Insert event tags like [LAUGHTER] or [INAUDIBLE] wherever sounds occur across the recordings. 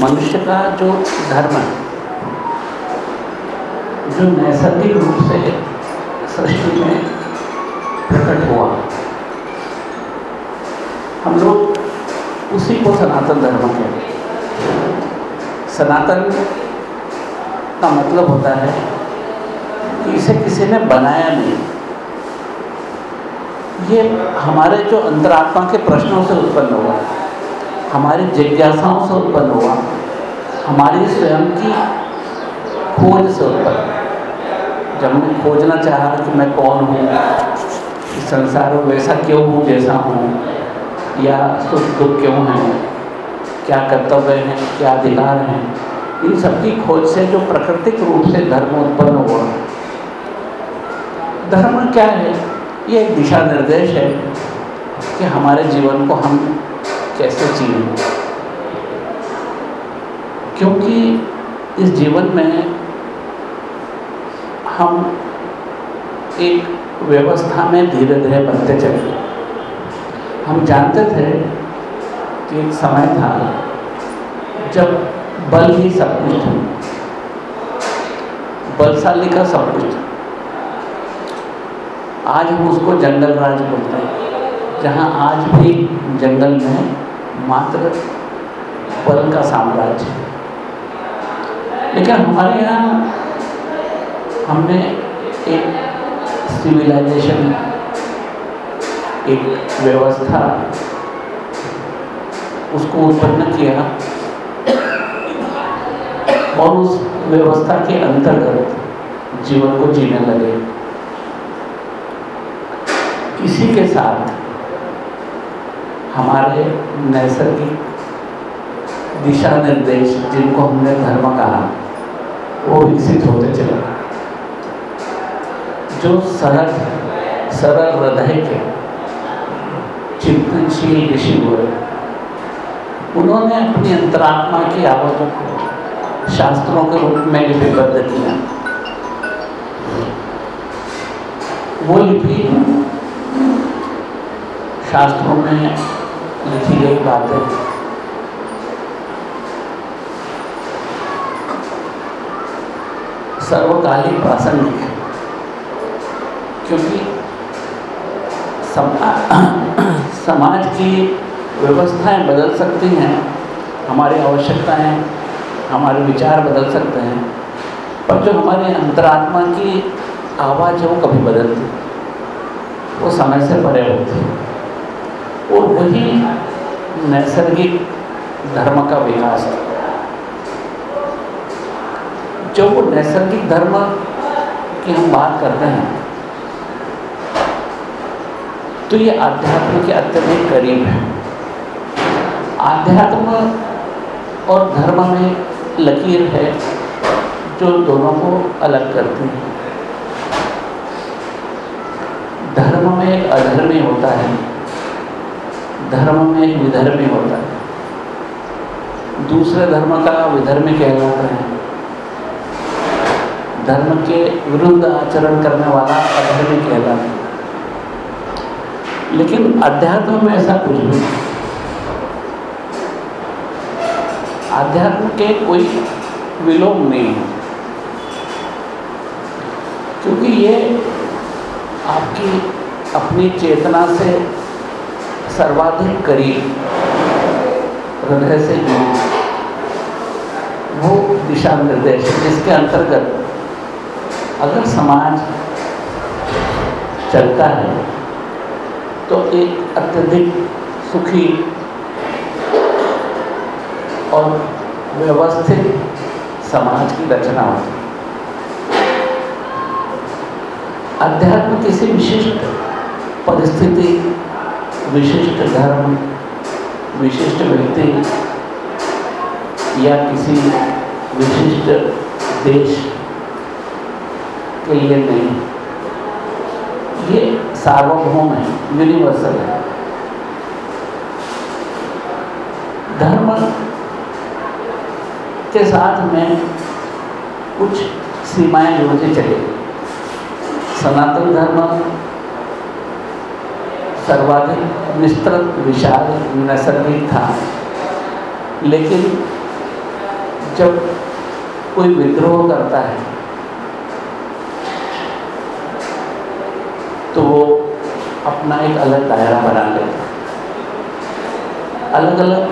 मनुष्य का जो धर्म है, जो नैसर्गिक रूप से सृष्टि में प्रकट हुआ, हम लोग उसी को सनातन धर्म कहते हैं। सनातन का मतलब होता है कि इसे किसी ने बनाया नहीं। ये हमारे जो अंतरात्मा के प्रश्नों से उत्पन्न हुआ हमारी जिज्ञासाओं से उत्पन्न हुआ, हमारी स्वयं की खोज से उत्पन्न। जब मैं खोजना चाहा कि मैं कौन हूँ इस संसार में वैसा क्यों हूँ जैसा हूँ, या सुख दुख क्यों हैं, क्या कर्तव्य हैं, क्या अधिकार हैं, इन सबकी खोज से जो प्राकृतिक रूप से धर्म उत्पन्न हुआ। धर्म क्या है? ये एक दिशा निर्देश है कि हमारे जीवन को हम कैसे जिए क्योंकि इस जीवन में हम एक व्यवस्था में धीरे धीरे बनते चले हम जानते थे कि एक समय था जब बल ही सब कुछ था। बलशाली का सब कुछ था। आज हम उसको जंगल राज बोलते हैं, जहाँ आज भी जंगल में मात्र बल का साम्राज्य। है लेकिन हमारे यहाँ हमने एक सिविलाइजेशन एक व्यवस्था उसको उत्पन्न किया। और उस व्यवस्था के अंतर्गत जीवन को जीने लगे। इसी के साथ हमारे नैसर्गिक दिशा निर्देश जिनको हमने धर्म कहा, वो विकसित होते चले जो सरल सरल हृदय के चिंतनशील ऋषि हुए, उन्होंने अपनी अंतरात्मा की आवाज़ों को शास्त्रों के रूप में लिपिबद्ध किया। वो लिपि शास्त्रों में लिखी गई बातें। सर्वकालिक प्रासंगिक है क्योंकि समा, [COUGHS] समाज की व्यवस्थाएँ बदल सकती हैं हमारी आवश्यकताएँ हमारे विचार बदल सकते हैं पर जो हमारे अंतरात्मा की आवाज़ है वो कभी बदलती वो समय से परे होती और वही नैसर्गिक धर्म का विकास है। जो वो नैसर्गिक धर्म की हम बात करते हैं तो ये आध्यात्म के अत्यधिक करीब है। आध्यात्म और धर्म में लकीर है जो दोनों को अलग करती है। धर्म में एक अधर्मी होता है। धर्म में विधर्मी होता है। दूसरे धर्म का विधर्मी कहलाता है। धर्म के विरुद्ध आचरण करने वाला अधर्मी कहलाता है। लेकिन अध्यात्म में ऐसा कुछ नहीं। अध्यात्म के कोई विलोम नहीं है। क्योंकि ये आपकी अपनी चेतना से सर्वाधिक करीब हृदय से जुड़ी वो दिशा निर्देश जिसके अंतर्गत अगर समाज चलता है तो एक अत्यधिक सुखी और व्यवस्थित समाज की रचना होती है। अध्यात्म किसी विशिष्ट परिस्थिति विशिष्ट धर्म, विशिष्ट व्यक्ति या किसी विशिष्ट देश के लिए नहीं। ये सार्वभौम है यूनिवर्सल है। धर्म के साथ में कुछ सीमाएँ जुड़ती चली। सनातन धर्म सर्वाधिक विस्तृत, विशाल, नैसर्गिक था। लेकिन जब कोई विद्रोह करता है तो वो अपना एक अलग दायरा बना लेता है। अलग अलग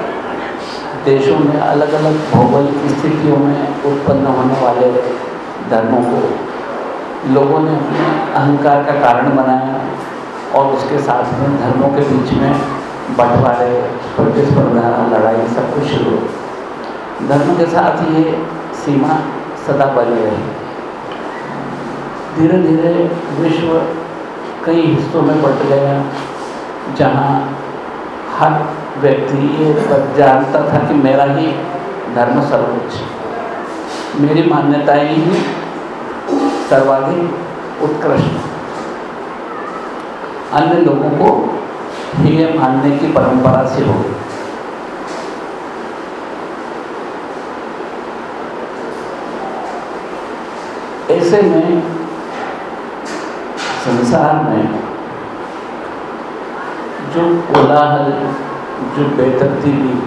देशों में अलग अलग भौगोलिक स्थितियों में उत्पन्न होने वाले धर्मों को लोगों ने अपने अहंकार का कारण बनाया। और उसके साथ में धर्मों के बीच में बंटवारे, प्रतिस्पर्धा, लड़ाई सब कुछ शुरू हो। धर्म के साथ ये सीमा सदा बनी रही। धीरे धीरे विश्व कई हिस्सों में बट गया, जहाँ हर व्यक्ति ये जानता था कि मेरा ही धर्म सर्वोच्च मेरी मान्यताएँ ही सर्वाधिक उत्कृष्ट अन्य लोगों को ये मानने की परंपरा से हो। ऐसे में संसार में जो कोलाहल, जो बेतरतीबी,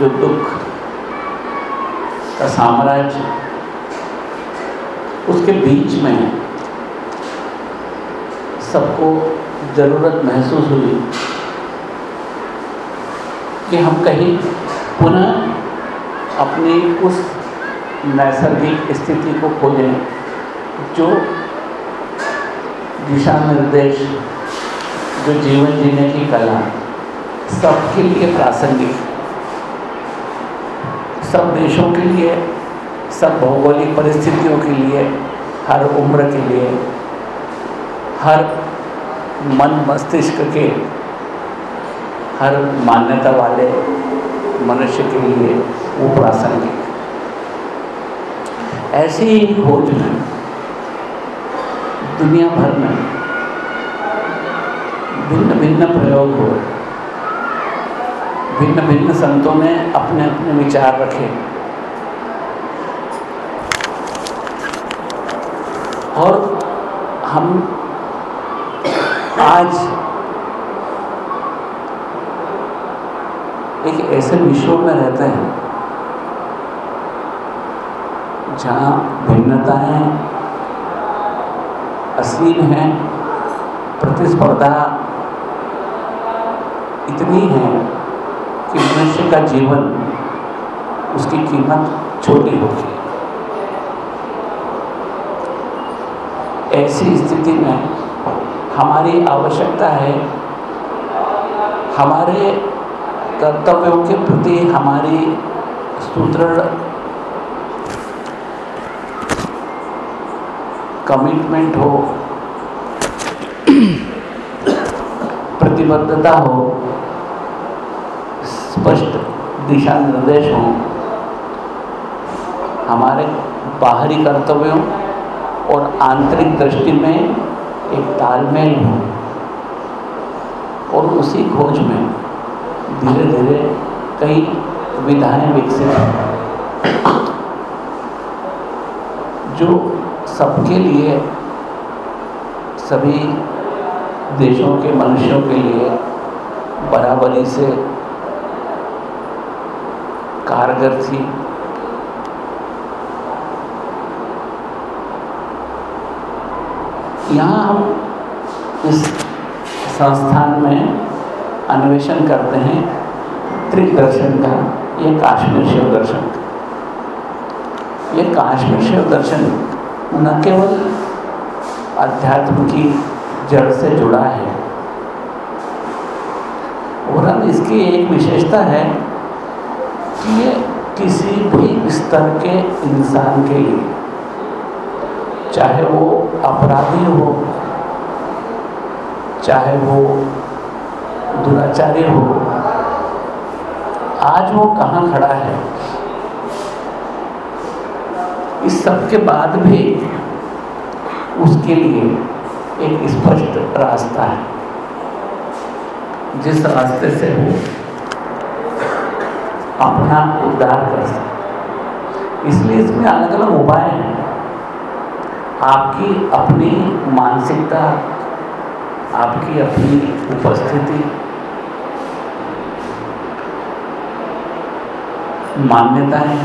जो दुख का साम्राज्य, उसके बीच में सबको ज़रूरत महसूस हुई कि हम कहीं पुनः अपनी उस नैसर्गिक स्थिति को खोजें, जो दिशा निर्देश जो जीवन जीने की कला सबके लिए प्रासंगिक। सब देशों के लिए, सब भौगोलिक परिस्थितियों के लिए, हर उम्र के लिए, हर मन मस्तिष्क के हर मान्यता वाले मनुष्य के लिए वो प्रासंगिक ऐसी ही में, दुनिया भर में भिन्न भिन्न प्रयोग हो भिन्न भिन्न संतों ने अपने अपने विचार रखे। और हम आज एक ऐसे विश्व में रहते हैं जहाँ भिन्नताएँ असीम हैं, प्रतिस्पर्धा इतनी है कि मनुष्य का जीवन उसकी कीमत छोटी होती है। ऐसी स्थिति में हमारी आवश्यकता है। हमारे कर्तव्यों के प्रति हमारी सुदृढ़ कमिटमेंट हो, प्रतिबद्धता हो, स्पष्ट दिशा निर्देश हो, हमारे बाहरी कर्तव्यों और आंतरिक दृष्टि में एक तालमेल हो और उसी खोज में धीरे धीरे कई विधाएँ विकसित हैं। जो सबके लिए, सभी देशों के मनुष्यों के लिए बराबरी से कारगर थी। यहाँ हम इस संस्थान में अन्वेषण करते हैं त्रिक दर्शन का, ये काश्मीर शिव दर्शन का। ये काश्मीर शिव दर्शन न केवल अध्यात्म की जड़ से जुड़ा है और इसकी एक विशेषता है कि ये किसी भी स्तर के इंसान के लिए चाहे वो अपराधी हो, चाहे वो दुराचारी हो, आज वो कहाँ खड़ा है? इस सब के बाद भी उसके लिए एक स्पष्ट रास्ता है। जिस रास्ते से वो अपना उद्धार कर सकते इसलिए इसमें अलग अलग उपाय हैं। आपकी अपनी मानसिकता, आपकी अपनी उपस्थिति मान्यताएँ,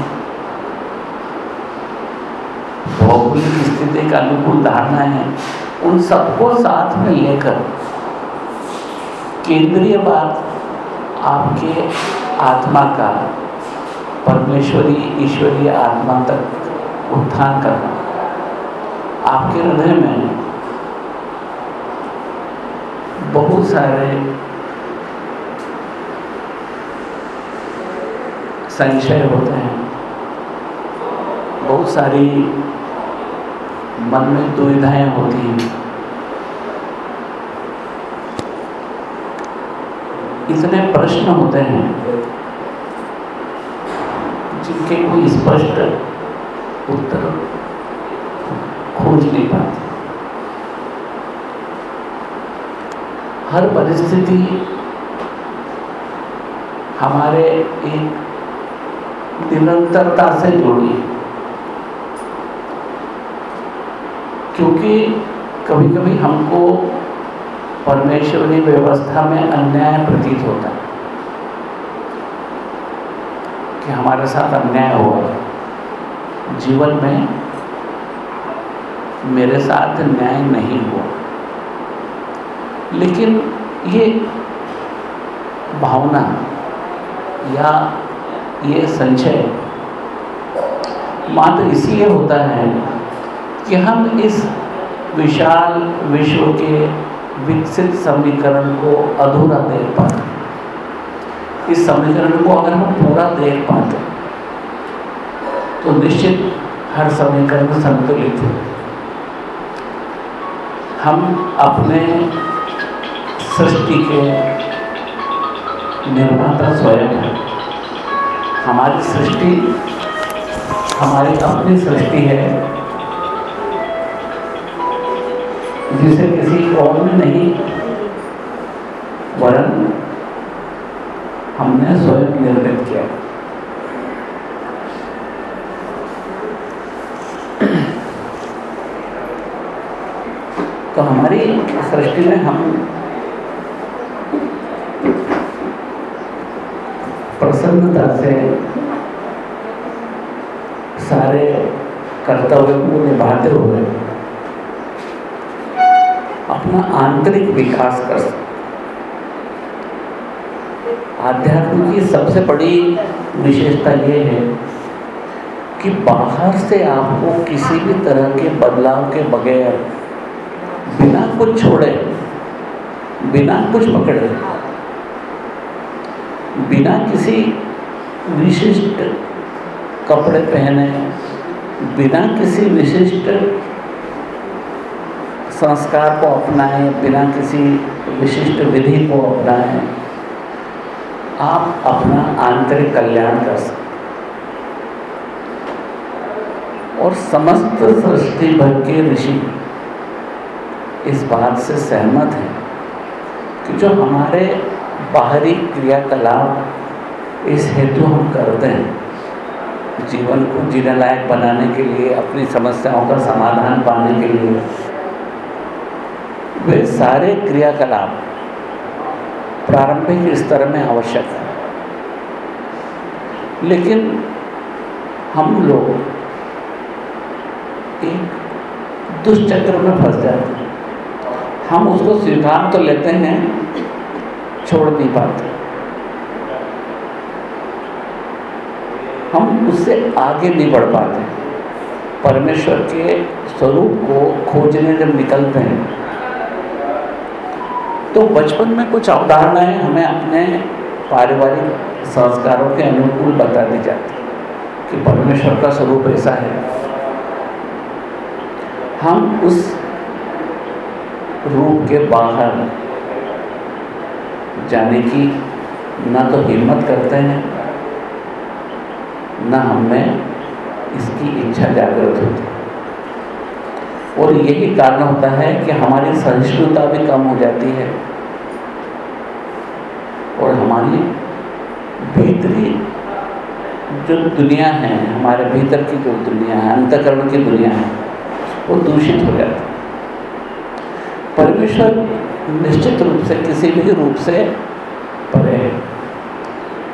भौगोलिक स्थिति का अनुकूल धारणाएँ हैं उन सबको साथ में लेकर केंद्रीय बात आपके आत्मा का, परमेश्वरी, ईश्वरीय आत्मा तक उत्थान करना। आपके हृदय में बहुत सारे संशय होते हैं। बहुत सारी मन में दुविधाएँ होती हैं। इतने प्रश्न होते हैं जिनके कोई स्पष्ट उत्तर खोज नहीं पाते। हर परिस्थिति हमारे एक निरंतरता से जुड़ी है। क्योंकि कभी कभी हमको परमेश्वरी व्यवस्था में अन्याय प्रतीत होता है। कि हमारे साथ अन्याय हुआ जीवन में मेरे साथ न्याय नहीं हुआ। लेकिन ये भावना या ये संचय मात्र इसलिए होता है कि हम इस विशाल विश्व के विकसित समीकरण को अधूरा देख पाते इस समीकरण को अगर हम पूरा देख पाते तो निश्चित हर समीकरण संतुलित है हम अपने सृष्टि के निर्माता स्वयं हैं। हमारी सृष्टि, हमारी अपनी सृष्टि है, जिसे किसी और ने नहीं, वरन हमने स्वयं निर्मित किया। तो हमारी सृष्टि में हम प्रसन्नता से सारे कर्तव्य को निभाते हुए अपना आंतरिक विकास कर सकते। आध्यात्म की सबसे बड़ी विशेषता ये है कि बाहर से आपको किसी भी तरह के बदलाव के बगैर बिना कुछ छोड़े बिना कुछ पकड़े, बिना किसी विशिष्ट कपड़े पहने, बिना किसी विशिष्ट संस्कार को अपनाएँ, बिना किसी विशिष्ट विधि को अपनाएँ, आप अपना आंतरिक कल्याण कर सकते और समस्त सृष्टि भर के ऋषि इस बात से सहमत हैं कि जो हमारे बाहरी क्रियाकलाप इस हेतु हम करते हैं, जीवन को जीने लायक बनाने के लिए, अपनी समस्याओं का समाधान पाने के लिए, वे सारे क्रियाकलाप प्रारंभिक स्तर में आवश्यक है। लेकिन हम लोग एक दुष्चक्र में फंस जाते हैं। हम उसको स्वीकार तो लेते हैं, छोड़ नहीं पाते। हम उससे आगे नहीं बढ़ पाते। परमेश्वर के स्वरूप को खोजने जब निकलते हैं तो बचपन में कुछ अवधारणाएँ हमें अपने पारिवारिक संस्कारों के अनुकूल बता दी जाती कि परमेश्वर का स्वरूप ऐसा है। हम उस रूप के बाहर जाने की ना तो हिम्मत करते हैं, न हमें इसकी इच्छा जागृत होती और यही कारण होता है कि हमारी सहिष्णुता भी कम हो जाती है और हमारी भीतरी जो दुनिया है, हमारे भीतर की जो दुनिया है, अंतकरण की दुनिया है, वो दूषित हो जाती है। परमेश्वर निश्चित रूप से, किसी भी रूप से परे है।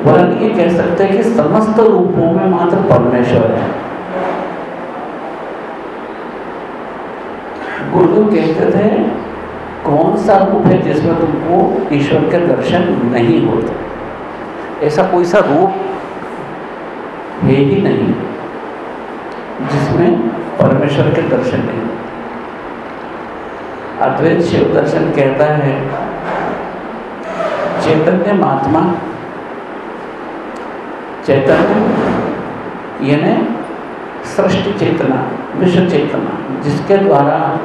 वरन ये कह सकते हैं कि समस्त रूपों में मात्र परमेश्वर है। गुरु कहते थे, कौन सा रूप है जिसमें तुमको ईश्वर के दर्शन नहीं होते? ऐसा कोई सा रूप है ही नहीं, जिसमें परमेश्वर के दर्शन नहीं अद्वैत शिव दर्शन कहता है, चैतन्य महात्मा, चैतन्य, यानी सृष्टि चेतना, विश्व चेतना, जिसके द्वारा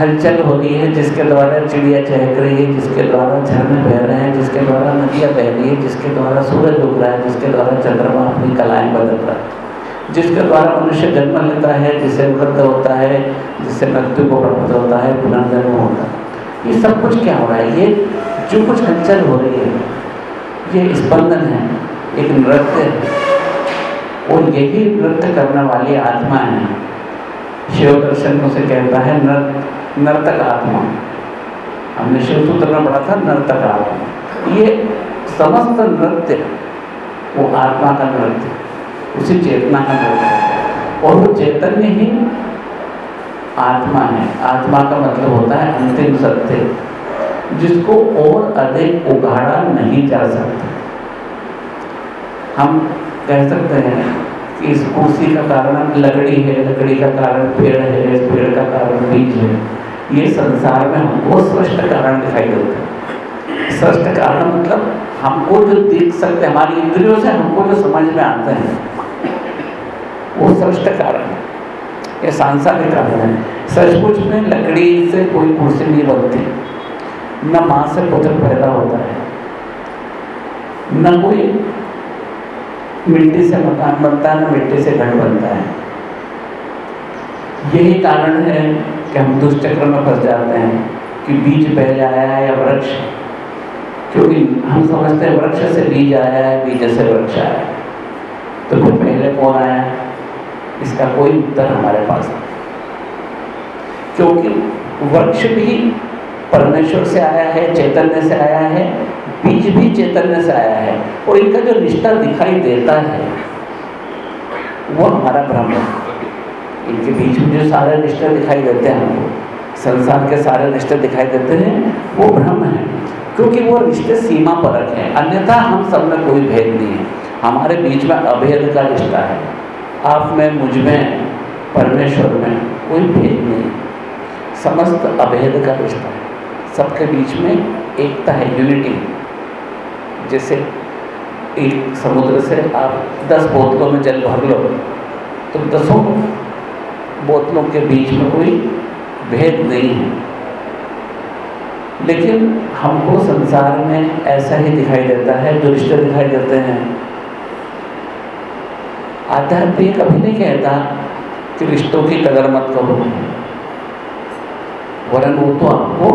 हलचल हो रही है, जिसके द्वारा चिड़िया चहक रही है, जिसके द्वारा झरने बह रहे हैं, जिसके द्वारा नदियाँ बह रही है, जिसके द्वारा सूरज उग रहा है, जिसके द्वारा चंद्रमा अपनी कलाएँ बदल रहा है। जिसके द्वारा मनुष्य जन्म लेता है, जिसे वृद्ध होता है, जिससे मृत्यु को प्राप्त होता है, पुनर्जन्म होता है। ये सब कुछ क्या हो रहा है? ये जो कुछ हलचल हो रही है, ये स्पंदन है, एक नृत्य है। और यही नृत्य करने वाली आत्मा है। शिव दर्शन उसे कहता है नृत्य नर्तक आत्मा। हमने शिव सूत्र में पढ़ा था, नर्तक आत्मा। ये समस्त नृत्य, वो आत्मा का नृत्य। उसी चेतना का नृत्य है। और वो चैतन्य ही आत्मा है। आत्मा का मतलब होता है अंतिम सत्य, जिसको और अधिक उगाड़ा नहीं जा सकता। हम कह सकते हैं कि इस कुर्सी का कारण लकड़ी है, लकड़ी का कारण पेड़ है पेड़ का कारण बीज है। ये संसार में हमको स्पष्ट कारण दिखाई देते हैं। स्पष्ट कारण मतलब हमको जो देख सकते हमारी इंद्रियों से हमको जो समझ में आते हैं। वो स्पष्ट कारण है। ये सांसारिक कारण है। सचमुच में लकड़ी से कोई कुर्सी नहीं बनती। न माँ से पुत्र पैदा होता है। न कोई मिट्टी से मकान बनता है न मिट्टी से घर बनता है। यही कारण है कि हम दुष्चक्र में फंस जाते हैं कि बीज पहले आया है या वृक्ष। क्योंकि हम समझते हैं वृक्ष से बीज आया है, बीज से वृक्ष आया है। तो फिर पहले कौन आया? इसका कोई उत्तर हमारे पास नहीं। क्योंकि वृक्ष भी परमेश्वर से आया है, चैतन्य से आया है, बीज भी चैतन्य से आया है, और इनका जो रिश्ता दिखाई देता है, वो हमारा ब्रह्म है। इनके बीच में जो सारे रिश्ते दिखाई देते हैं हमको संसार के सारे रिश्ते दिखाई देते हैं, वो ब्रह्म है। क्योंकि वो रिश्ते सीमा परक हैं, अन्यथा हम सब में कोई भेद नहीं है। हमारे बीच में अभेद का रिश्ता है। आप में, मुझमें, परमेश्वर में कोई भेद नहीं। समस्त अभेद का रिश्ता है। सबके बीच में एकता है यूनिटी जैसे एक समुद्र से आप दस बोतलों में जल भर लो तो दसों बोतलों के बीच में कोई भेद नहीं है। लेकिन हमको संसार में ऐसा ही दिखाई देता है, जो रिश्ते दिखाई देते हैं आध्यात्मिक कभी नहीं कहता कि रिश्तों की कदर मत करो। वरन वो तो आपको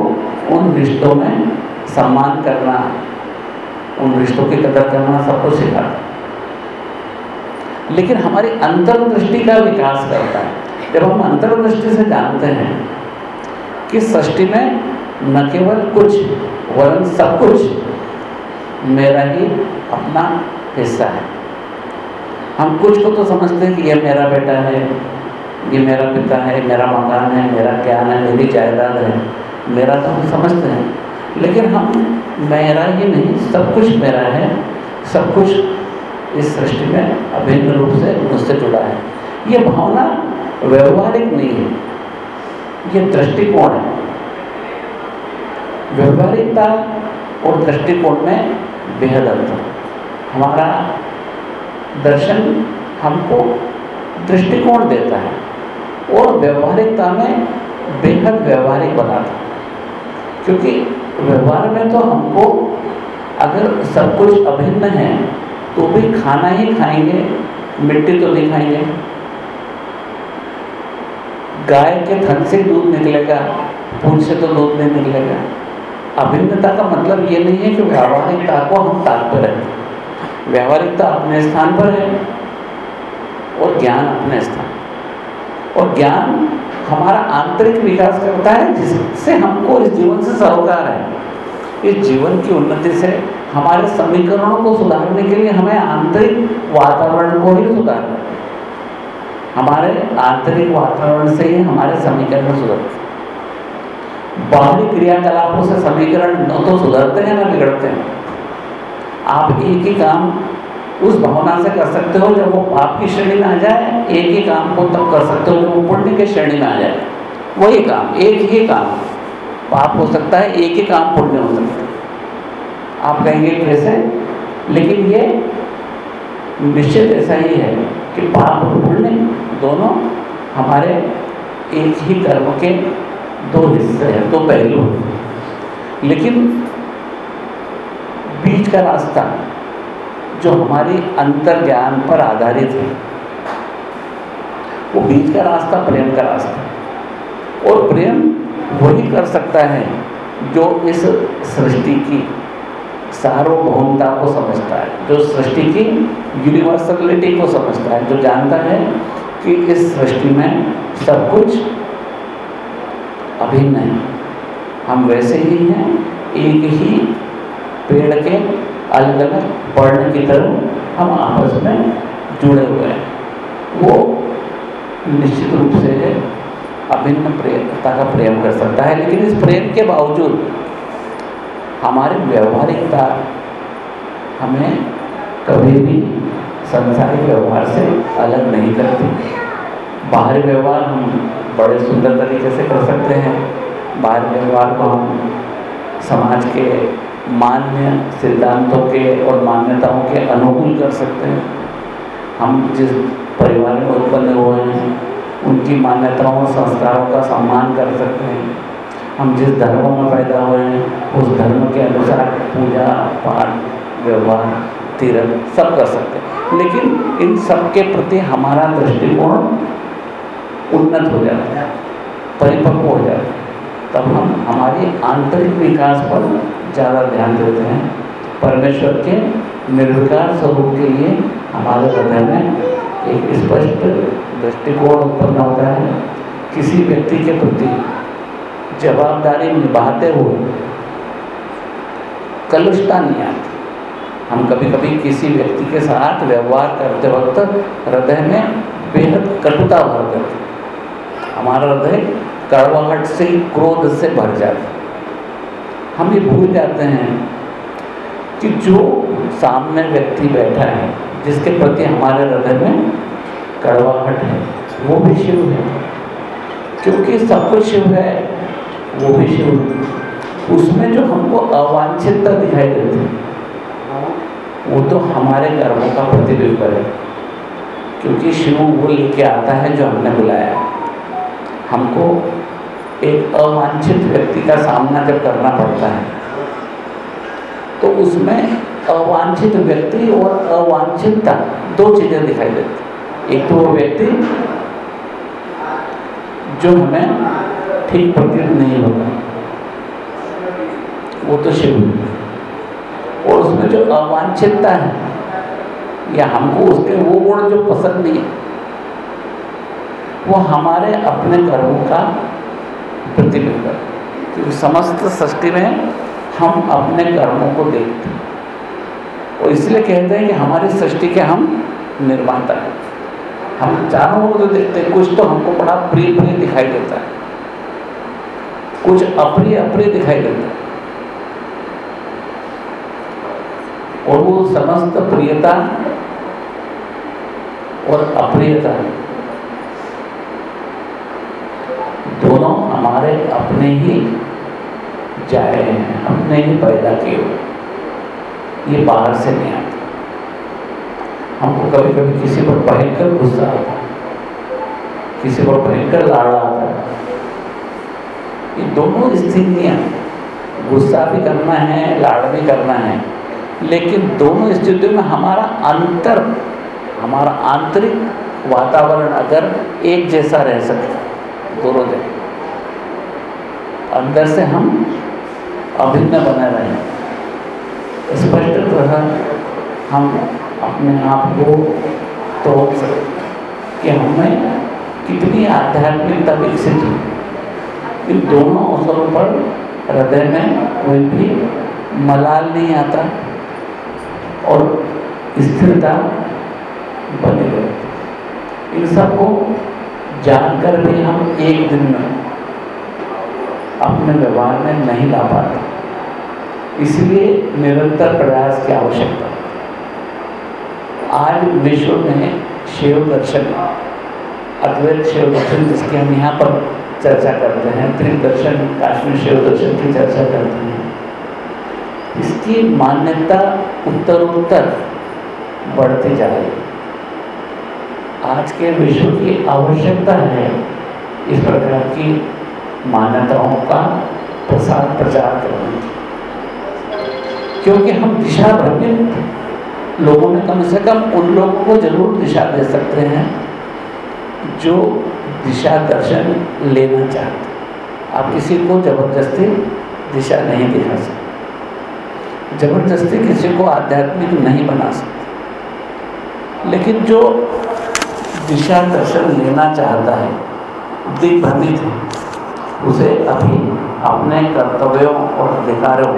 उन रिश्तों में सम्मान करना, उन रिश्तों की कदर करना सबको सिखाता लेकिन हमारी अंतर्दृष्टि का विकास करता है। जब हम अंतर्दृष्टि से जानते हैं कि सृष्टि में न केवल कुछ, वरन सब कुछ मेरा ही अपना हिस्सा है। हम कुछ को तो समझते हैं कि यह मेरा बेटा है, ये मेरा पिता है, मेरा मकान है, मेरा ज्ञान है, मेरी जायदाद है। मेरा तो हम समझते हैं। लेकिन हम मेरा ही नहीं, सब कुछ मेरा है। सब कुछ इस सृष्टि में अभिन्न रूप से मुझसे जुड़ा है। ये भावना व्यवहारिक नहीं है। ये दृष्टिकोण है। व्यवहारिकता और दृष्टिकोण में बेहद अंतर। हमारा दर्शन हमको दृष्टिकोण देता है और व्यवहारिकता में बेहद व्यवहारिक बनाता है। क्योंकि व्यवहार में तो हमको अगर सब कुछ अभिन्न है तो भी खाना ही खाएँगे, मिट्टी तो नहीं खाएँगे। गाय के थन से दूध निकलेगा फूल से तो दूध नहीं निकलेगा। अभिन्नता का मतलब ये नहीं है कि व्यावहारिकता को हम ताकते रहते व्यावहारिकता अपने स्थान पर है और ज्ञान अपने स्थान। और ज्ञान हमारा आंतरिक विकास करता है, जिससे हमको इस जीवन से सरोकार है। इस जीवन की उन्नति से हमारे समीकरणों को सुधारने के लिए हमें आंतरिक वातावरण को ही सुधारना हमारे आंतरिक वातावरण से ही हमारे समीकरण सुधरते बाहरी क्रियाकलापों से समीकरण न तो सुधरते हैं, ना बिगड़ते हैं। आप एक ही काम उस भावना से कर सकते हो, जब वो पाप की श्रेणी में आ जाए, एक ही काम को तब कर सकते हो, जब वो पुण्य की श्रेणी में आ जाए। वही काम, एक ही काम। पाप हो सकता है, एक ही काम पुण्य हो सकता है। आप कहेंगे कैसे? लेकिन ये निश्चित ऐसा ही है कि पाप और पुण्य दोनों हमारे एक ही कर्म के दो हिस्से हैं, दो पहलू हैं। लेकिन बीच का रास्ता, जो हमारी अंतर ज्ञान पर आधारित है। वो बीच का रास्ता, प्रेम का रास्ता। और प्रेम वही कर सकता है, जो इस सृष्टि की सार्वभौमता को समझता है, जो सृष्टि की यूनिवर्सलिटी को समझता है, जो जानता है कि इस सृष्टि में सब कुछ अभिन्न है। हम वैसे ही हैं, एक ही पेड़ के अलग अलग पढ़ने की तरह हम आपस में जुड़े हुए हैं। वो निश्चित रूप से अभिन्न प्रेमता का प्रेम कर सकता है, लेकिन इस प्रेम के बावजूद हमारी व्यवहारिकता हमें कभी भी संसारिक व्यवहार से अलग नहीं करती। बाहरी व्यवहार हम बड़े सुंदर तरीके से कर सकते हैं। बाहरी व्यवहार को हम समाज के मान्य सिद्धांतों के और मान्यताओं के अनुकूल कर सकते हैं। हम जिस परिवार में उत्पन्न हुए हैं, उनकी मान्यताओं और संस्कारों का सम्मान कर सकते हैं। हम जिस धर्म में पैदा हुए हैं, उस धर्म के अनुसार पूजा पाठ, व्यवहार, तीर्थ सब कर सकते हैं। लेकिन इन सब के प्रति हमारा दृष्टिकोण उन्नत हो जाता है, परिपक्व हो जाता है। तब हम हमारी आंतरिक विकास पर ज़्यादा ध्यान देते हैं। परमेश्वर के निर्विकार स्वरूप के लिए हमारे हृदय में एक स्पष्ट दृष्टिकोण उत्पन्न होता है। किसी व्यक्ति के प्रति जवाबदारी निभाते हुए कलुषता नहीं आती। हम कभी कभी किसी व्यक्ति के साथ व्यवहार करते वक्त हृदय में बेहद कटुता भर देते हमारा हृदय कड़वाहट से, क्रोध से भर जाता हम ये भूल जाते हैं कि जो सामने व्यक्ति बैठा है, जिसके प्रति हमारे हृदय में कड़वाहट है, वो भी शिव है। क्योंकि सब कुछ शिव है, वो भी शिव। है उसमें जो हमको अवांछितता दिखाई देती है, वो तो हमारे कर्मों का प्रतिबिंब है। क्योंकि शिव वो लेके आता है जो हमने बुलाया। हमको एक अवांछित व्यक्ति का सामना जब करना पड़ता है तो उसमें अवांछित व्यक्ति और अवांछितता दो चीज़ें दिखाई देती एक तो वो व्यक्ति जो हमें ठीक प्रतीत नहीं होता, वो तो शिव और उसमें जो अवांछितता है, या हमको उसके वो गुण जो पसंद नहीं है, वो हमारे अपने कर्मों का प्रतिबिंब। है क्योंकि समस्त सृष्टि में हम अपने कर्मों को देखते हैं। और इसलिए कहते हैं कि हमारी सृष्टि के हम निर्माता हैं। हम चारों ओर जो देखते हैं, कुछ तो हमको बड़ा प्रिय प्रिय दिखाई देता है। कुछ अप्रिय अप्रिय दिखाई देता है। और वो समस्त प्रियता और अप्रियता दोनों हमारे अपने ही जाए हैं, अपने ही पैदा किए हुए। ये बाहर से नहीं आते। हमको कभी कभी किसी पर भयंकर गुस्सा आता है। किसी पर भयंकर लाड़ा आता है। ये दोनों स्थितियाँ, गुस्सा भी करना है, लाड़ भी करना है। लेकिन दोनों स्थितियों में हमारा अंतर, हमारा आंतरिक वातावरण अगर एक जैसा रह सके, दोनों जगह। अंदर से हम अभिन्न बने रहे स्पष्ट तरह हम अपने आप को तोड़ सकते कि हमें कितनी आध्यात्मिकता विकसित हुई इन दोनों अवसरों पर हृदय में कोई भी मलाल नहीं आता और स्थिरता बनी रहे इन सबको जानकर भी हम एक दिन में अपने व्यवहार में नहीं ला पाते। इसलिए निरंतर प्रयास की आवश्यकता। आज विश्व में शिव दर्शन, अद्वैत शिव दर्शन जिसकी हम यहाँ पर चर्चा करते हैं त्रिदर्शन काश्मीर शिव दर्शन की चर्चा करते हैं, इसकी मान्यता उत्तरोत्तर बढ़ती जा रही है। आज के विश्व की आवश्यकता है इस प्रकार की मान्यताओं का प्रसार प्रचार करने क्योंकि हम दिशा भ्रमित लोगों में कम से कम उन लोगों को ज़रूर दिशा दे सकते हैं जो दिशा दर्शन लेना चाहते आप किसी को ज़बरदस्ती दिशा नहीं दिखा सकते। ज़बरदस्ती किसी को आध्यात्मिक नहीं बना सकते। लेकिन जो दिशा दर्शन लेना चाहता है, दिग्भ्रमित है उसे अभी अपने कर्तव्यों और अधिकारों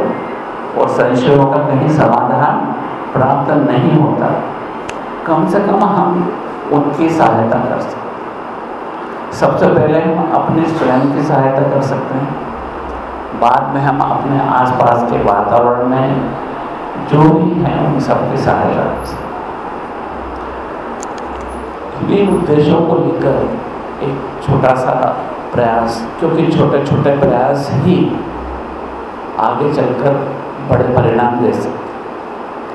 और संशयों का कहीं समाधान प्राप्त नहीं होता। कम से कम हम उनकी सहायता कर सकते सबसे पहले हम अपने स्वयं की सहायता कर सकते हैं। बाद में हम अपने आसपास के वातावरण में जो भी हैं उन सबकी सहायता कर सकते इन उद्देश्यों को लेकर एक छोटा सा प्रयास, क्योंकि छोटे छोटे प्रयास ही आगे चलकर बड़े परिणाम दे सकते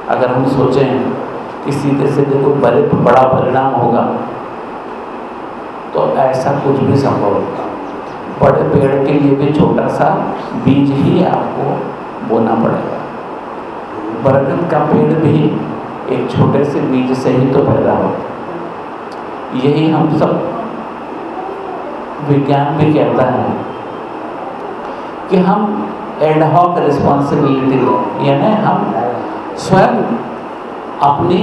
अगर हम सोचें कि सीधे सीधे कोई बड़े, बड़ा परिणाम होगा तो ऐसा कुछ भी संभव होगा। बड़े पेड़ के लिए भी छोटा सा बीज ही आपको बोना पड़ेगा। बरगद का पेड़ भी एक छोटे से बीज से ही तो पैदा होता यही हम सब विज्ञान भी कहता है कि हम एडहॉक रिस्पॉन्सिबिलिटी लें, यानी हम स्वयं अपनी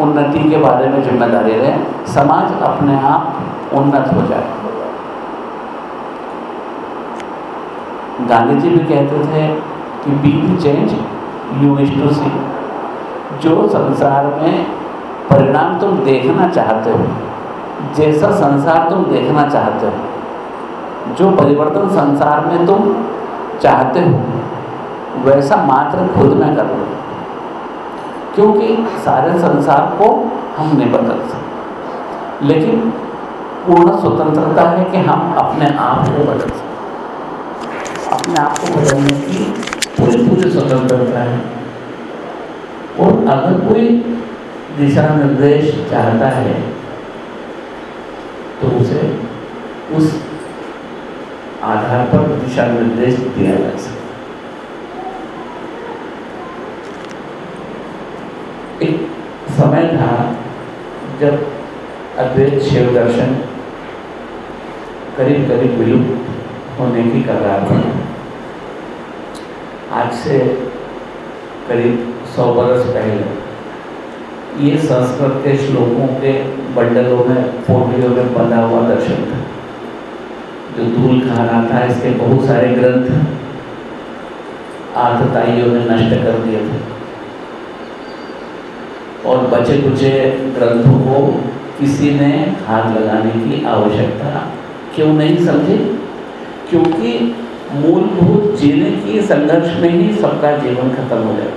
उन्नति के बारे में ज़िम्मेदारी लें, समाज अपने आप उन्नत हो जाए। गांधी जी भी कहते थे कि be the change you wish to see जो संसार में परिणाम तुम देखना चाहते हो जैसा संसार तुम देखना चाहते हो, जो परिवर्तन संसार में तुम चाहते हो, वैसा मात्र खुद में कर। लो क्योंकि सारे संसार को हम नहीं बदल सकते। लेकिन पूर्ण स्वतंत्रता है कि हम अपने आप को बदल सकते। अपने आप को बदलने की पूरी पूरी स्वतंत्रता है। और अगर कोई दिशा निर्देश चाहता है तो उसे उस आधार पर दिशा निर्देश दिया जा सकता एक समय था जब अद्वैत शिव दर्शन करीब करीब विलुप्त होने की कगार पर आज से करीब सौ बरस पहले। ये संस्कृत के श्लोकों के बंडलों में पोटलियों में बंधा हुआ दर्शन था। जो धूल खा रहा था, इसके बहुत सारे ग्रंथ आतताइयों ने नष्ट कर दिए थे। और बचे कुचे ग्रंथों को किसी ने हाथ लगाने की आवश्यकता क्यों नहीं समझे? क्योंकि मूलभूत जीने की संघर्ष में ही सबका जीवन खत्म हो जाए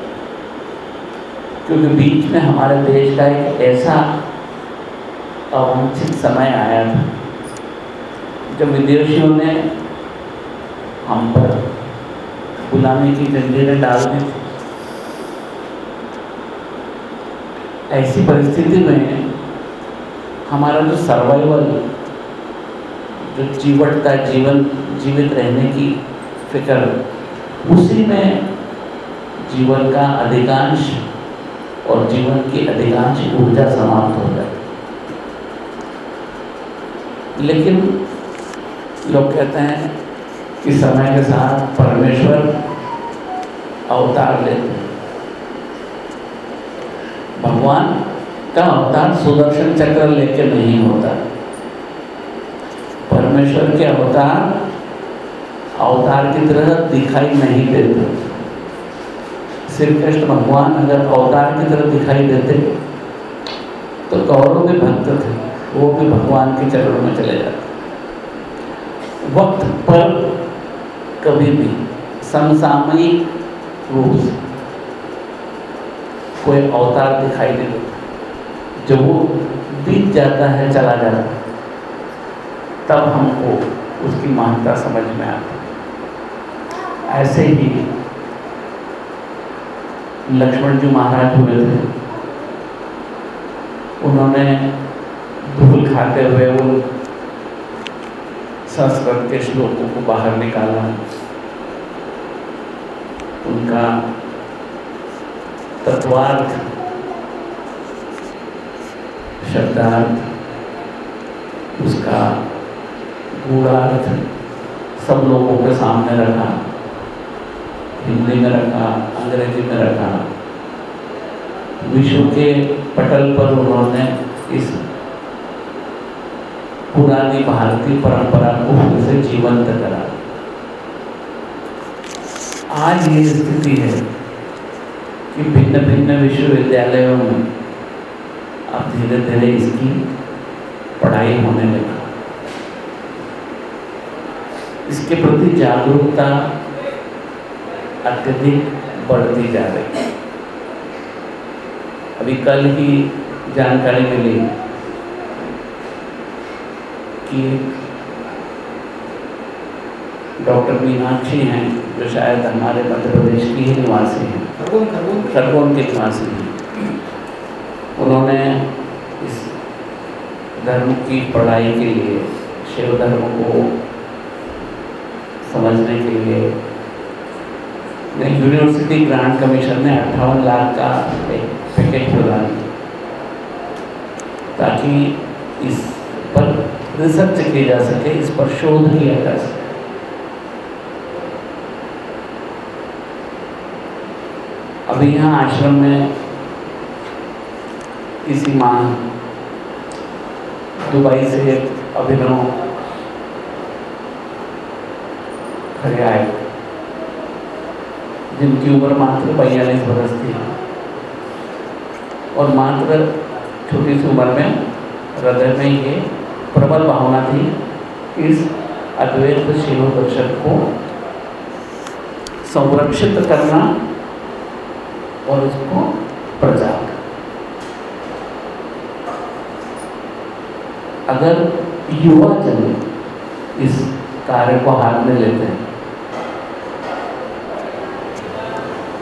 क्योंकि बीच में हमारे देश का एक ऐसा अवांछित समय आया था, जब विदेशियों ने हम पर बुलाने की जंजीरें डाल दी ऐसी परिस्थिति में हमारा जो सर्वाइवल जो जीवटता जीवन, जीवित रहने की फ़िक्र, उसी में जीवन का अधिकांश और जीवन की अधिकांश ऊर्जा समाप्त हो जाती लेकिन लोग कहते हैं कि समय के साथ परमेश्वर अवतार लेते हैं। भगवान का अवतार सुदर्शन चक्र लेके नहीं होता। परमेश्वर के अवतार अवतार की तरह दिखाई नहीं देते। श्री कृष्ण भगवान अगर अवतार की तरह दिखाई देते तो कौरव भी भक्त थे, वो भी भगवान के चरणों में चले जाते। वक्त पर कभी भी समसामयिक रूप से कोई अवतार दिखाई नहीं देता। जब वो बीत जाता है, चला जाता है, तब हमको उसकी महानता समझ में आती ऐसे ही लक्ष्मण जी महाराज हुए थे। उन्होंने धूल खाते हुए उन संस्कृत के श्लोकों को बाहर निकाला। उनका तत्वार्थ, शब्दार्थ, उसका गूढ़ार्थ सब लोगों के सामने रखा। हिंदी में रखा अंग्रेज़ी में रखा विश्व के पटल पर उन्होंने इस पुरानी भारतीय परंपरा को फिर से जीवंत करा। आज ये स्थिति है कि भिन्न भिन्न विश्वविद्यालयों में अब धीरे धीरे इसकी पढ़ाई होने लगी। इसके प्रति जागरूकता अत्यधिक बढ़ती जा रही है। अभी कल ही जानकारी मिली कि डॉक्टर मीनाक्षी हैं जो शायद हमारे मध्य प्रदेश की ही निवासी हैं। खरगोन के निवासी हैं। उन्होंने इस धर्म की पढ़ाई के लिए शिव धर्म को समझने के लिए यूनिवर्सिटी ग्रांट कमीशन ने अट्ठावन लाख का एक पैकेज प्रदान ताकि इस पर रिसर्च की जा सके, इस पर शोध किया जा सके। अभी यहाँ आश्रम में इसी माह दुबई से अभिनव खड़े आए। जिनकी उम्र मात्र बयालीस बरस थी। और मात्र छोटी सी उम्र में हृदय में ये प्रबल भावना थी इस अद्वैत शिव दर्शन को संरक्षित करना और इसको प्रचार करना अगर युवा जन इस कार्य को हाथ में लेते हैं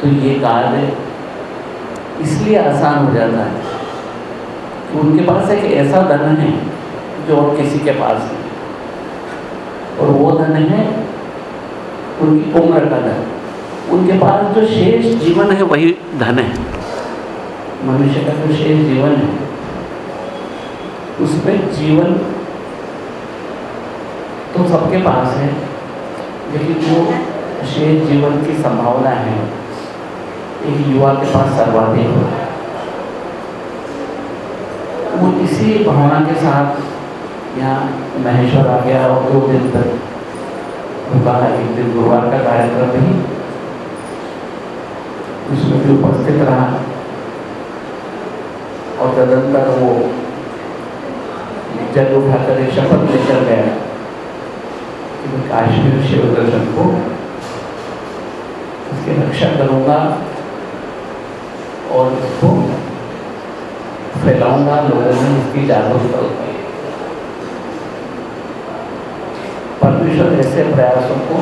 तो ये कार्य इसलिए आसान हो जाता है। कि उनके पास एक ऐसा धन है जो और किसी के पास नहीं। और वो धन है उनकी उम्र का धन। उनके पास जो शेष जीवन है वही धन है। मनुष्य का जो शेष जीवन है, उसमें जीवन तो सबके पास है, लेकिन जो शेष जीवन की संभावना है। एक युवा के पास सर्वाधिक हो। वो इसी भावना के साथ यहाँ महेश्वर आ गया और दो दिन तक रुका एक दिन गुरुवार का कार्यक्रम भी उसमें भी उपस्थित रहा। और तदंतर वो जल उठाकर शपथ लेकर गया काश्मीर शिव दर्शन को उसकी रक्षा करूँगा। और इसको फैलाऊँगा, लोगों में इसकी जागरूकता होगी परमेश्वर ऐसे प्रयासों को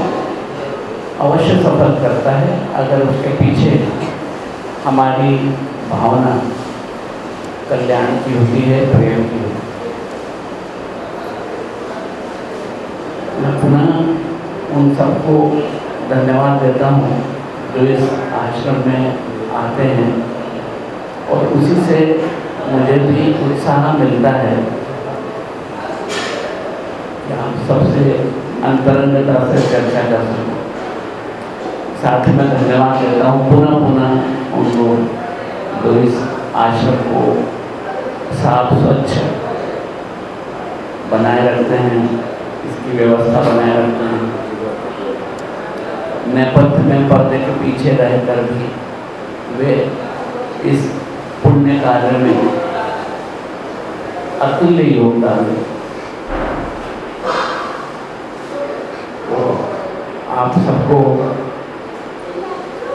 अवश्य सफल करता है, अगर उसके पीछे हमारी भावना कल्याण की होती है, प्रेम की होती है। मैं पुनः उन सबको धन्यवाद देता हूँ जो इस आश्रम में आते हैं। और उसी से मुझे भी उत्साह मिलता है। कि आप सबसे अंतरंगता से चर्चा कर सकूँ साथ मैं धन्यवाद देता हूँ पुनः पुनः उनको जो इस आश्रम को साफ़, स्वच्छ बनाए रखते हैं, इसकी व्यवस्था बनाए रखते हैं। नेपथ्य में पर्दे के पीछे रहकर भी वे इस पुण्य कार्य में, अतुल्य योगदान आप सबको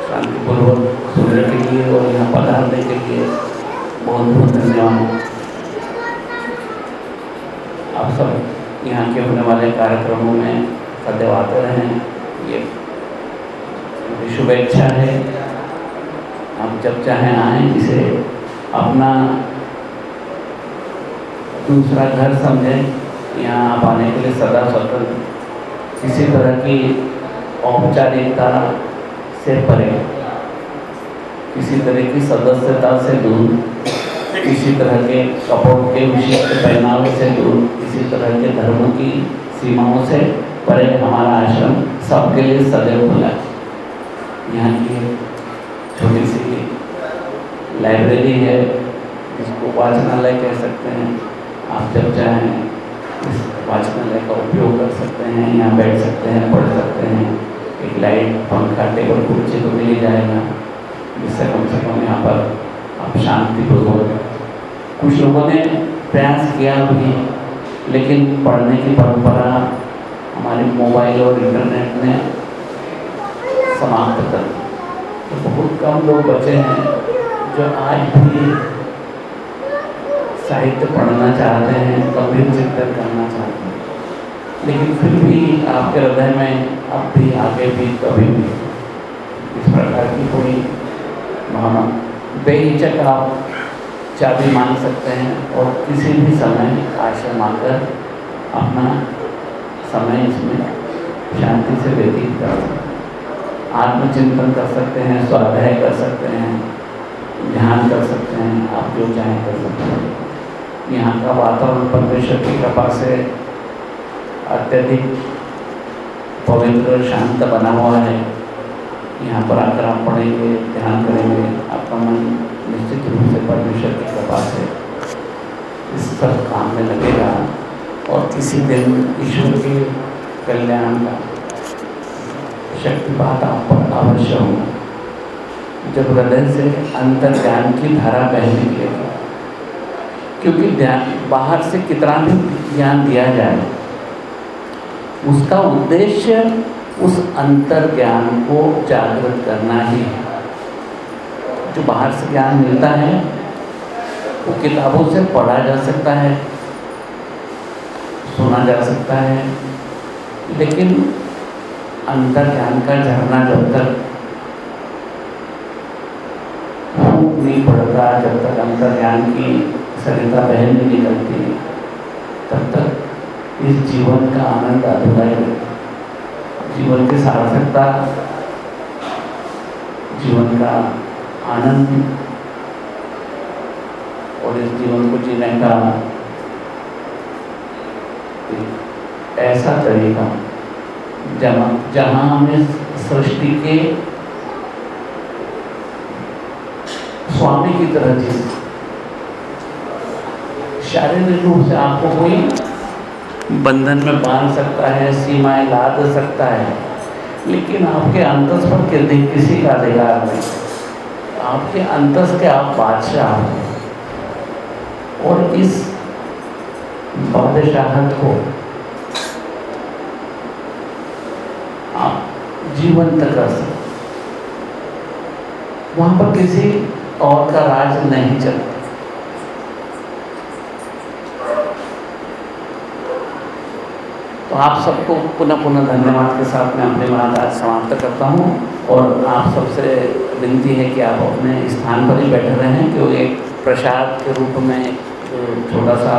शांतिपूर्वक सुनने के लिए और यहाँ पधारने के लिए बहुत बहुत धन्यवाद। आप सब यहाँ के होने वाले कार्यक्रमों में सदैव आते रहें ये शुभेच्छा है। आप जब चाहें आएँ, इसे अपना दूसरा घर समझें, यहाँ आप आने के लिए सदा स्वतंत्र। किसी तरह की औपचारिकता से परे, किसी तरह की सदस्यता से दूर, किसी तरह के कपड़ों के विशिष्ट पहनावे से दूर, किसी तरह के धर्म की सीमाओं से परे हमारा आश्रम सबके लिए सदैव खुला है। यहाँ की छोटी सी लाइब्रेरी है, जिसको वाचनालय कह सकते हैं। आप जब चाहें इस वाचनालय का उपयोग कर सकते हैं, यहाँ बैठ सकते हैं, पढ़ सकते हैं। एक लाइट, पंखा, टेबल, कुर्सी तो मिल जाएगा। जिससे कम से कम यहाँ पर आप शांति शांतिपूर्वक कुछ लोगों ने प्रयास किया भी, लेकिन पढ़ने की परंपरा हमारे मोबाइल और इंटरनेट ने समाप्त कर तो बहुत कम लोग बचे हैं। जो आज भी साहित्य पढ़ना चाहते हैं गंभीर चिंतन करना चाहते हैं। लेकिन फिर भी आपके हृदय में अब भी, आगे भी, कभी भी इस प्रकार की कोई भावना, बेहिचक आप चाबी मांग सकते हैं और किसी भी समय आश्रम आकर अपना समय इसमें शांति से व्यतीत कर। सकते हैं आत्मचिंतन कर सकते हैं, स्वाध्याय कर सकते हैं। ध्यान कर सकते हैं, आप जो चाहें कर सकते हैं। यहाँ का वातावरण, परमेश्वर की कृपा से अत्यधिक पवित्र, शांत बना हुआ है। यहाँ पर आकर आप पढ़ेंगे, ध्यान करेंगे, आपका मन निश्चित रूप से परमेश्वर की कृपा से इस पर काम में लगेगा। और किसी दिन ईश्वर के कल्याण का शक्तिपात आप पर अवश्य होगा। जब हृदय से अंतर ज्ञान की धारा बहने लगेगी क्योंकि ध्यान, बाहर से कितना भी ज्ञान दिया जाए, उसका उद्देश्य उस अंतर ज्ञान को जागृत करना ही है। जो बाहर से ज्ञान मिलता है, वो किताबों से पढ़ा जा सकता है, सुना जा सकता है, लेकिन अंतर ज्ञान का झरना जब तक नहीं पड़ता जब तक अंतर ज्ञान की सरिता बहन नहीं निकलती तब तक इस जीवन का आनंद अधूरा ही रहता जीवन की सार्थकता, जीवन का आनंद और इस जीवन को जीने का ऐसा तरीका जहाँ जहाँ हमें सृष्टि के स्वामी की तरह जी शारीरिक रूप से आपको कोई बंधन में बाँध सकता है, सीमाएँ लाद सकता है। लेकिन आपके अंतस पर किसी का अधिकार नहीं। आपके अंतस के आप बादशाह हैं। और इस बादशाहत को आप जीवंत कर सकते वहाँ पर किसी और का राज नहीं चलता तो आप सबको पुनः पुनः धन्यवाद के साथ मैं अपने बात आज समाप्त करता हूँ और आप सबसे विनती है कि आप अपने स्थान पर ही बैठे रहें क्योंकि एक प्रसाद के रूप में छोटा सा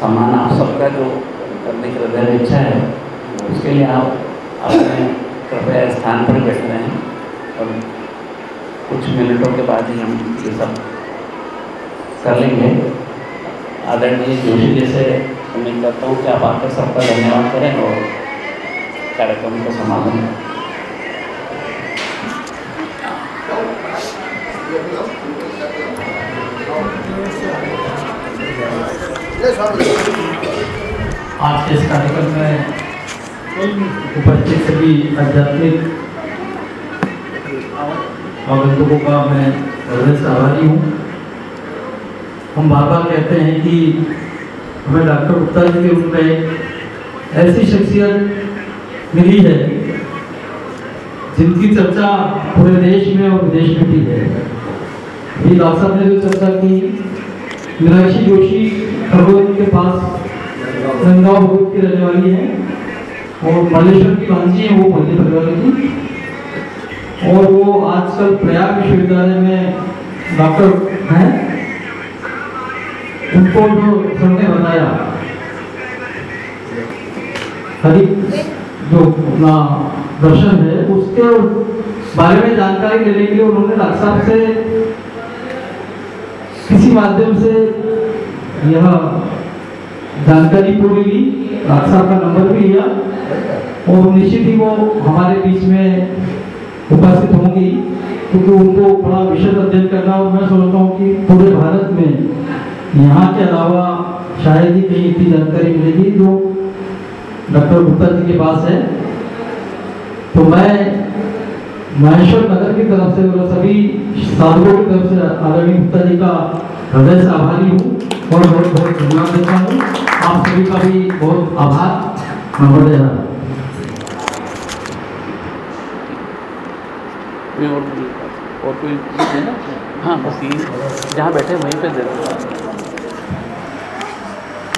सम्मान आप सबका जो करने की हृदय इच्छा है, उसके लिए आप अपने कृपया स्थान पर ही बैठे रहें। और कुछ मिनटों के बाद ही हम ये सब कर लेंगे। आदरणीय जोशी जी से उम्मीद करता हूँ कि आप आकर सबका धन्यवाद करें और कार्यक्रम को समापन आज के इस कार्यक्रम में उपस्थित सभी आध्यात्मिक आगंतुकों का मैं हृदय से आभारी हूँ। हम बार बार कहते हैं कि हमें डॉक्टर गुप्ता जी के रूप में ऐसी शख्सियत मिली है, जिनकी चर्चा पूरे देश में और विदेश में भी है। अभी डॉक्टर साहब ने जो चर्चा की, मीनाक्षी जोशी खरगोन के पास भगवत की रहने वाली है, और मल्लेश्वर की भांजी है, वो मध्य परिवार की। और वो आजकल प्रयाग विश्वविद्यालय में डॉक्टर हैं? उनको जो सर ने बताया। हरि, जो अपना दर्शन है, उसके बारे में जानकारी लेने के लिए उन्होंने डॉक्टर साहब से किसी माध्यम से यह जानकारी पूरी ली। डॉक्टर साहब का नंबर भी लिया। और निश्चित ही वो हमारे बीच में उपस्थित होंगी, क्योंकि उनको बड़ा विशद अध्ययन करना और मैं सोचता हूँ कि पूरे भारत में यहाँ के अलावा शायद ही कहीं इतनी जानकारी मिलेगी जो डॉक्टर गुप्ता जी के पास है। तो मैं महेश्वर नगर की तरफ़ से और सभी साधकों की तरफ़ से आदरणीय गुप्ता जी का हृदय से आभारी हूँ और बहुत बहुत धन्यवाद देता हूँ। आप सभी का भी बहुत आभार। नंबर दे रहा कोई और और कोई चीज़ है ना? हाँ बस यही। जहाँ बैठे वहीं पर दे दो।